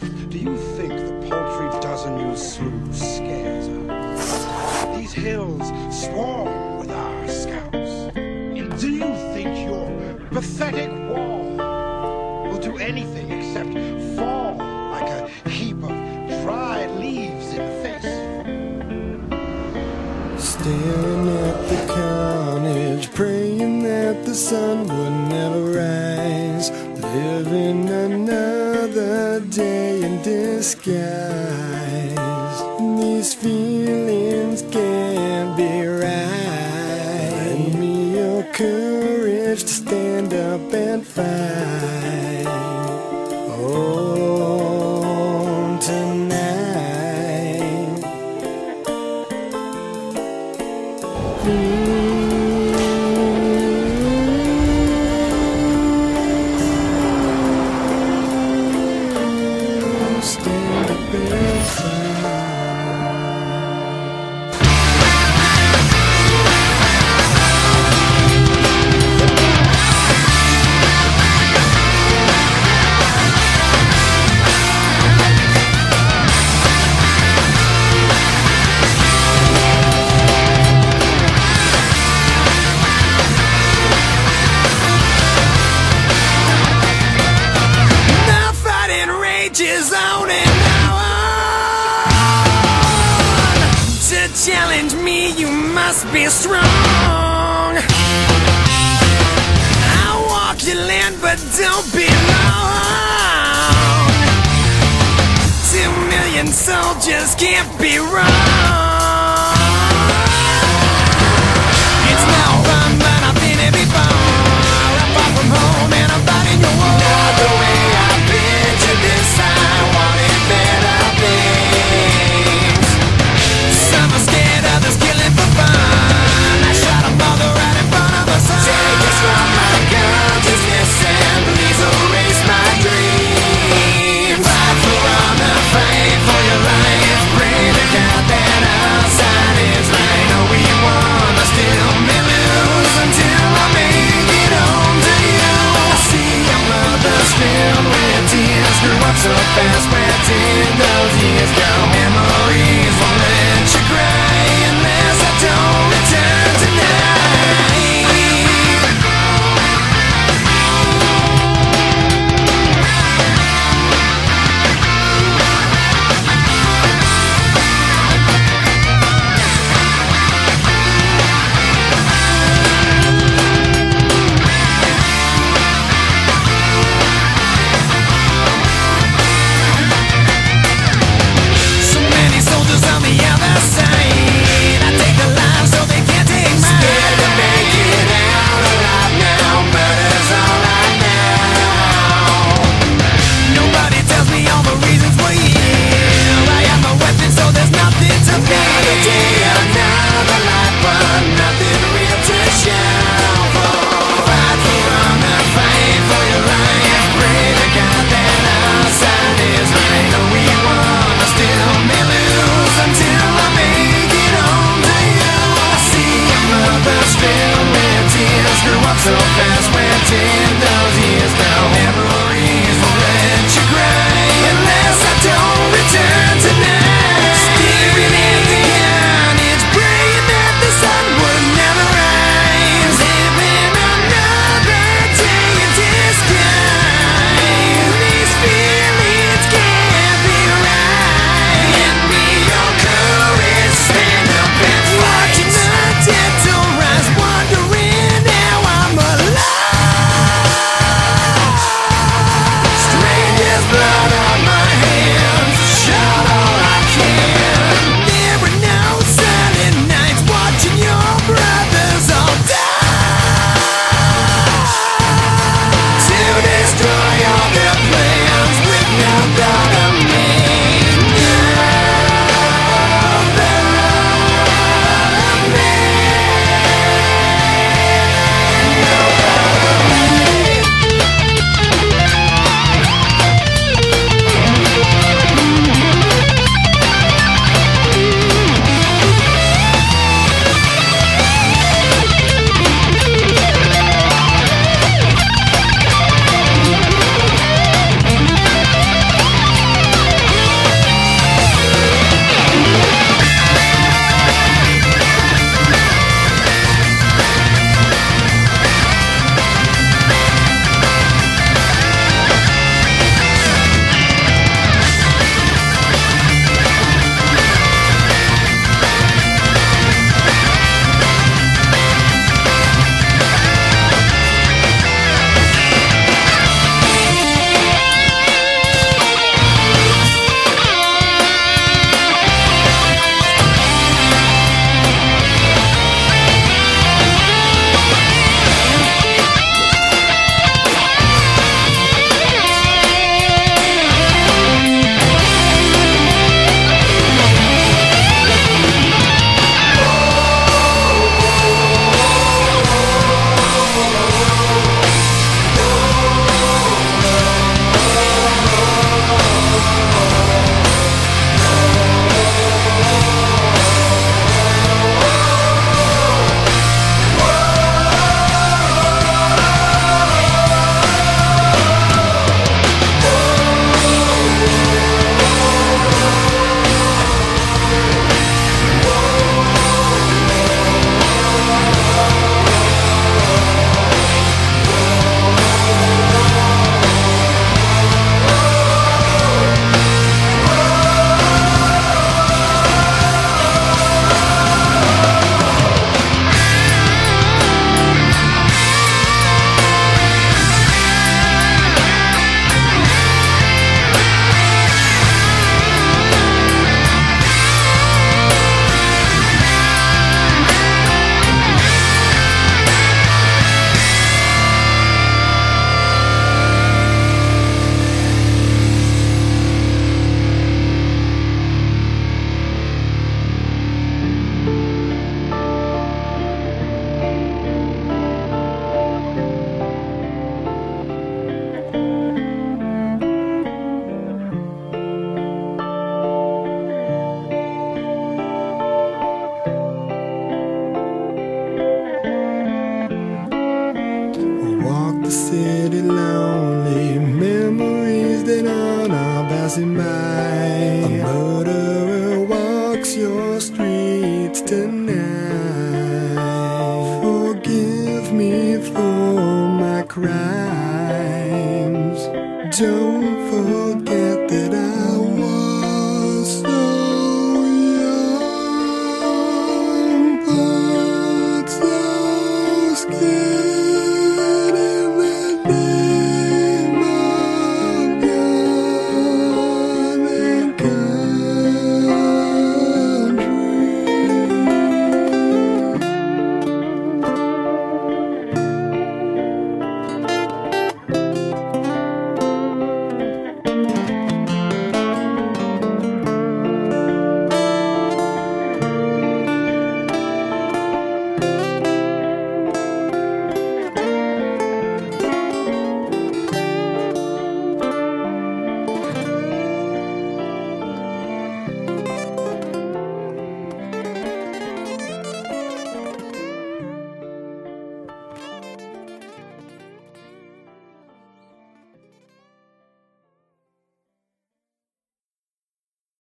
Do you think the paltry dozen you slew scares us? These hills swarm with our scouts. And do you think your pathetic wall will do anything except fall like a heap of dried leaves in the face? Staring at the carnage, praying that the sun would in disguise. These feelings can't be right. Lend me your courage to stand up and fight. Oh, tonight. Must be strong. I walk your land, but don't be long. Two million soldiers can't be wrong. Up so fast, where did those years go? the city lonely. Memories that are now passing by. A murderer walks your streets tonight. Forgive me for my crimes. Don't